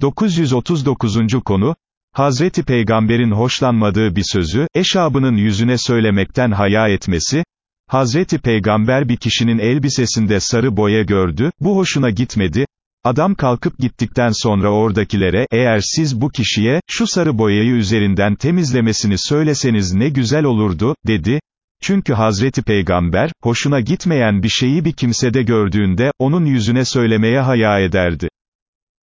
939. konu, Hazreti Peygamber'in hoşlanmadığı bir sözü, eşabının yüzüne söylemekten haya etmesi, Hazreti Peygamber bir kişinin elbisesinde sarı boya gördü, bu hoşuna gitmedi, adam kalkıp gittikten sonra oradakilere, eğer siz bu kişiye, şu sarı boyayı üzerinden temizlemesini söyleseniz ne güzel olurdu, dedi, çünkü Hazreti Peygamber, hoşuna gitmeyen bir şeyi bir kimsede gördüğünde, onun yüzüne söylemeye haya ederdi.